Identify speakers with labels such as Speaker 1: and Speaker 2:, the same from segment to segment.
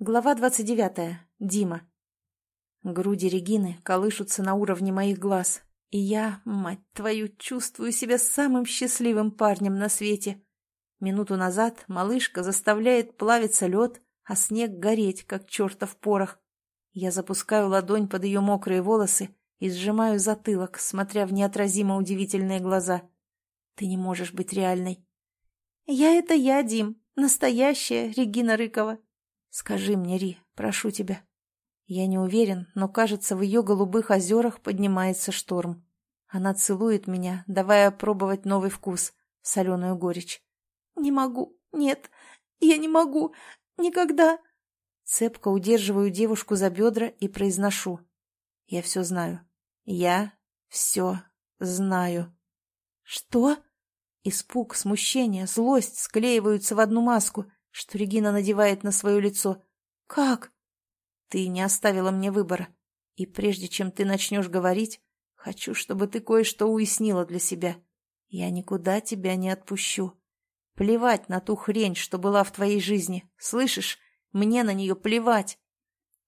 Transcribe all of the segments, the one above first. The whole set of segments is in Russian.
Speaker 1: Глава 29. Дима. Груди Регины колышутся на уровне моих глаз, и я, мать твою, чувствую себя самым счастливым парнем на свете. Минуту назад малышка заставляет плавиться лед, а снег гореть, как чертов порох. Я запускаю ладонь под ее мокрые волосы и сжимаю затылок, смотря в неотразимо удивительные глаза. Ты не можешь быть реальной. Я — это я, Дим, настоящая Регина Рыкова. Скажи мне, Ри, прошу тебя. Я не уверен, но, кажется, в ее голубых озерах поднимается шторм. Она целует меня, давая пробовать новый вкус, соленую горечь. «Не могу, нет, я не могу, никогда!» Цепко удерживаю девушку за бедра и произношу. «Я все знаю. Я все знаю». «Что?» Испуг, смущение, злость склеиваются в одну маску — что Регина надевает на свое лицо. «Как?» «Ты не оставила мне выбора. И прежде чем ты начнешь говорить, хочу, чтобы ты кое-что уяснила для себя. Я никуда тебя не отпущу. Плевать на ту хрень, что была в твоей жизни. Слышишь? Мне на нее плевать».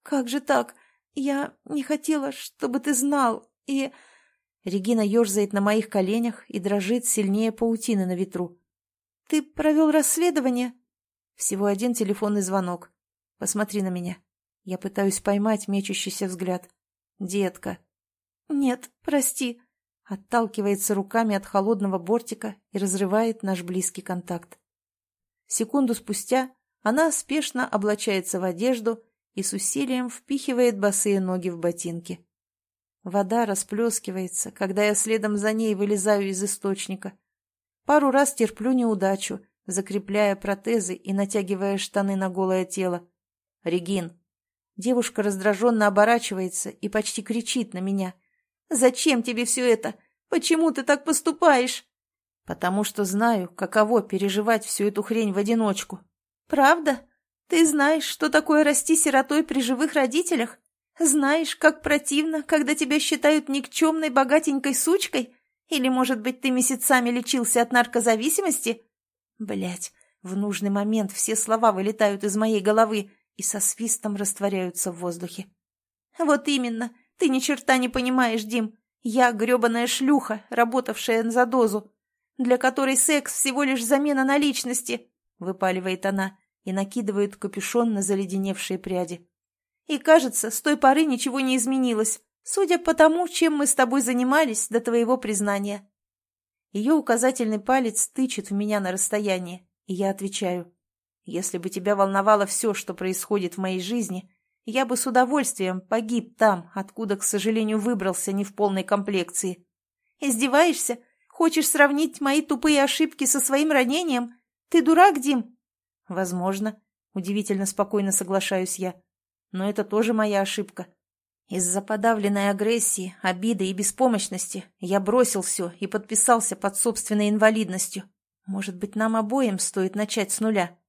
Speaker 1: «Как же так? Я не хотела, чтобы ты знал. И...» Регина ерзает на моих коленях и дрожит сильнее паутины на ветру. «Ты провел расследование?» Всего один телефонный звонок. Посмотри на меня. Я пытаюсь поймать мечущийся взгляд. Детка. Нет, прости. Отталкивается руками от холодного бортика и разрывает наш близкий контакт. Секунду спустя она спешно облачается в одежду и с усилием впихивает босые ноги в ботинки. Вода расплескивается, когда я следом за ней вылезаю из источника. Пару раз терплю неудачу закрепляя протезы и натягивая штаны на голое тело. «Регин!» Девушка раздраженно оборачивается и почти кричит на меня. «Зачем тебе все это? Почему ты так поступаешь?» «Потому что знаю, каково переживать всю эту хрень в одиночку». «Правда? Ты знаешь, что такое расти сиротой при живых родителях? Знаешь, как противно, когда тебя считают никчемной богатенькой сучкой? Или, может быть, ты месяцами лечился от наркозависимости?» Блять, в нужный момент все слова вылетают из моей головы и со свистом растворяются в воздухе. Вот именно, ты ни черта не понимаешь, Дим. Я гребаная шлюха, работавшая за дозу, для которой секс всего лишь замена наличности, выпаливает она и накидывает капюшон на заледеневшие пряди. И кажется, с той поры ничего не изменилось, судя по тому, чем мы с тобой занимались до твоего признания. Ее указательный палец тычет в меня на расстоянии, и я отвечаю. «Если бы тебя волновало все, что происходит в моей жизни, я бы с удовольствием погиб там, откуда, к сожалению, выбрался не в полной комплекции. Издеваешься? Хочешь сравнить мои тупые ошибки со своим ранением? Ты дурак, Дим?» «Возможно», — удивительно спокойно соглашаюсь я. «Но это тоже моя ошибка. Из-за подавленной агрессии, обиды и беспомощности я бросил все и подписался под собственной инвалидностью. Может быть, нам обоим стоит начать с нуля?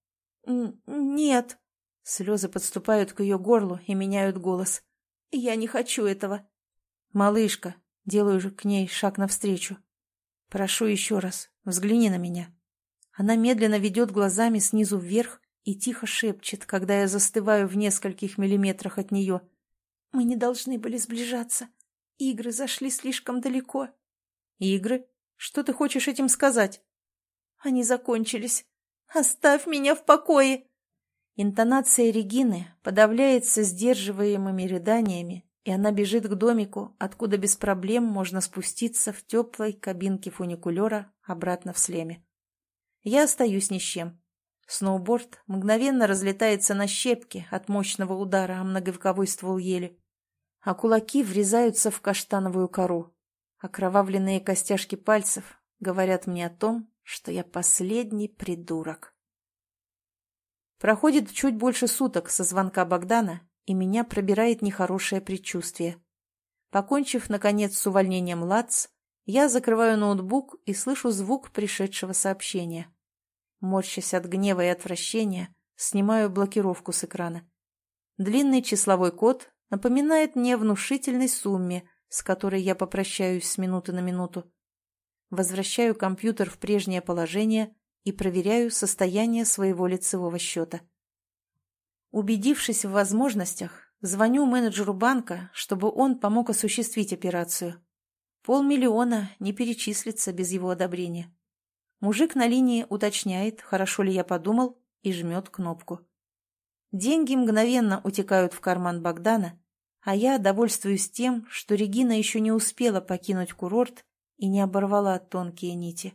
Speaker 1: «Нет». Слезы подступают к ее горлу и меняют голос. «Я не хочу этого». «Малышка», делаю же к ней шаг навстречу. «Прошу еще раз, взгляни на меня». Она медленно ведет глазами снизу вверх и тихо шепчет, когда я застываю в нескольких миллиметрах от нее – мы не должны были сближаться. Игры зашли слишком далеко. Игры? Что ты хочешь этим сказать? Они закончились. Оставь меня в покое. Интонация Регины подавляется сдерживаемыми рыданиями, и она бежит к домику, откуда без проблем можно спуститься в теплой кабинке фуникулера обратно в слеме. Я остаюсь ни с чем. Сноуборд мгновенно разлетается на щепки от мощного удара о многовековой ствол ели а кулаки врезаются в каштановую кору. Окровавленные костяшки пальцев говорят мне о том, что я последний придурок. Проходит чуть больше суток со звонка Богдана, и меня пробирает нехорошее предчувствие. Покончив, наконец, с увольнением ЛАЦ, я закрываю ноутбук и слышу звук пришедшего сообщения. Морщась от гнева и отвращения, снимаю блокировку с экрана. Длинный числовой код напоминает мне о внушительной сумме, с которой я попрощаюсь с минуты на минуту. Возвращаю компьютер в прежнее положение и проверяю состояние своего лицевого счета. Убедившись в возможностях, звоню менеджеру банка, чтобы он помог осуществить операцию. Полмиллиона не перечислится без его одобрения. Мужик на линии уточняет, хорошо ли я подумал, и жмет кнопку. Деньги мгновенно утекают в карман Богдана, а я довольствуюсь тем, что Регина еще не успела покинуть курорт и не оборвала тонкие нити.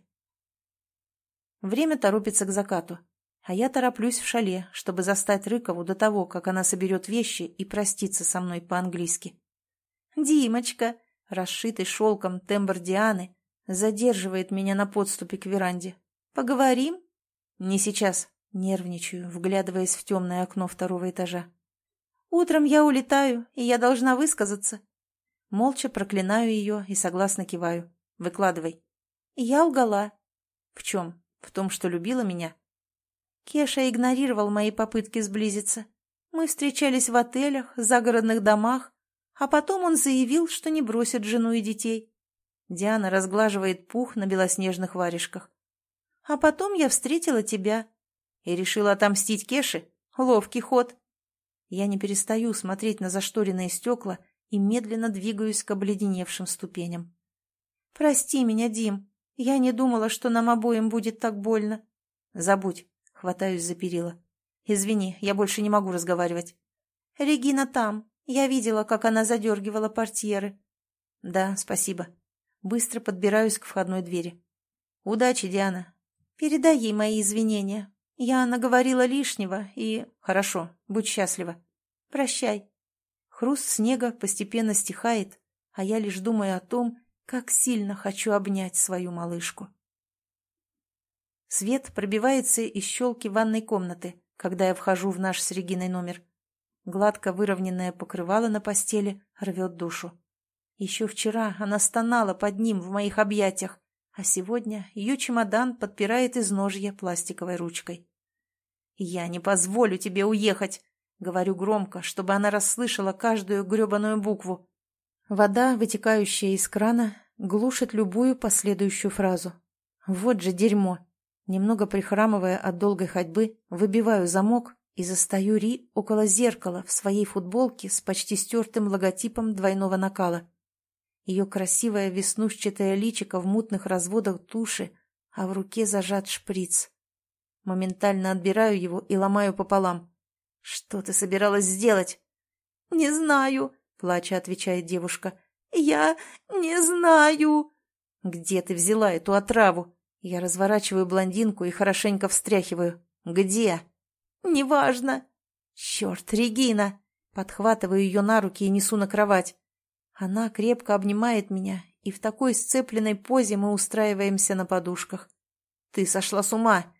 Speaker 1: Время торопится к закату, а я тороплюсь в шале, чтобы застать Рыкову до того, как она соберет вещи и проститься со мной по-английски. «Димочка!» — расшитый шелком тембр Дианы задерживает меня на подступе к веранде. «Поговорим?» «Не сейчас», — нервничаю, вглядываясь в темное окно второго этажа. «Утром я улетаю, и я должна высказаться». Молча проклинаю ее и согласно киваю. «Выкладывай». «Я лгала». «В чем? В том, что любила меня?» Кеша игнорировал мои попытки сблизиться. Мы встречались в отелях, загородных домах, а потом он заявил, что не бросит жену и детей. Диана разглаживает пух на белоснежных варежках. А потом я встретила тебя и решила отомстить Кеше. Ловкий ход. Я не перестаю смотреть на зашторенные стекла и медленно двигаюсь к обледеневшим ступеням. «Прости меня, Дим. Я не думала, что нам обоим будет так больно». «Забудь. Хватаюсь за перила. «Извини, я больше не могу разговаривать». «Регина там. Я видела, как она задергивала портьеры». «Да, спасибо». Быстро подбираюсь к входной двери. «Удачи, Диана». «Передай ей мои извинения. Я наговорила лишнего и...» «Хорошо, будь счастлива». «Прощай». Хруст снега постепенно стихает, а я лишь думаю о том, как сильно хочу обнять свою малышку. Свет пробивается из щелки ванной комнаты, когда я вхожу в наш с Региной номер. Гладко выровненное покрывало на постели рвет душу. Еще вчера она стонала под ним в моих объятиях, а сегодня ее чемодан подпирает изножье пластиковой ручкой. «Я не позволю тебе уехать!» — говорю громко, чтобы она расслышала каждую гребаную букву. Вода, вытекающая из крана, глушит любую последующую фразу. Вот же дерьмо! Немного прихрамывая от долгой ходьбы, выбиваю замок и застаю Ри около зеркала в своей футболке с почти стертым логотипом двойного накала. Ее красивое веснушчатое личико в мутных разводах туши, а в руке зажат шприц. Моментально отбираю его и ломаю пополам. «Что ты собиралась сделать?» «Не знаю», — плача отвечает девушка. «Я не знаю». «Где ты взяла эту отраву?» Я разворачиваю блондинку и хорошенько встряхиваю. «Где?» «Неважно». «Черт, Регина!» Подхватываю ее на руки и несу на кровать. Она крепко обнимает меня, и в такой сцепленной позе мы устраиваемся на подушках. «Ты сошла с ума!»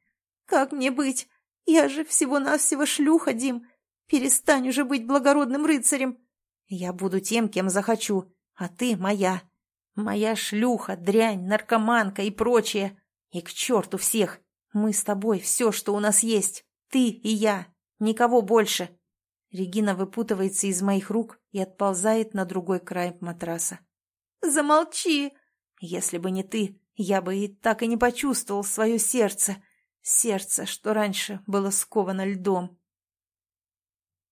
Speaker 1: «Как мне быть? Я же всего-навсего шлюха, Дим. Перестань уже быть благородным рыцарем. Я буду тем, кем захочу, а ты моя. Моя шлюха, дрянь, наркоманка и прочее. И к черту всех! Мы с тобой все, что у нас есть. Ты и я. Никого больше. Регина выпутывается из моих рук и отползает на другой край матраса. «Замолчи! Если бы не ты, я бы и так и не почувствовал свое сердце. Сердце, что раньше было сковано льдом.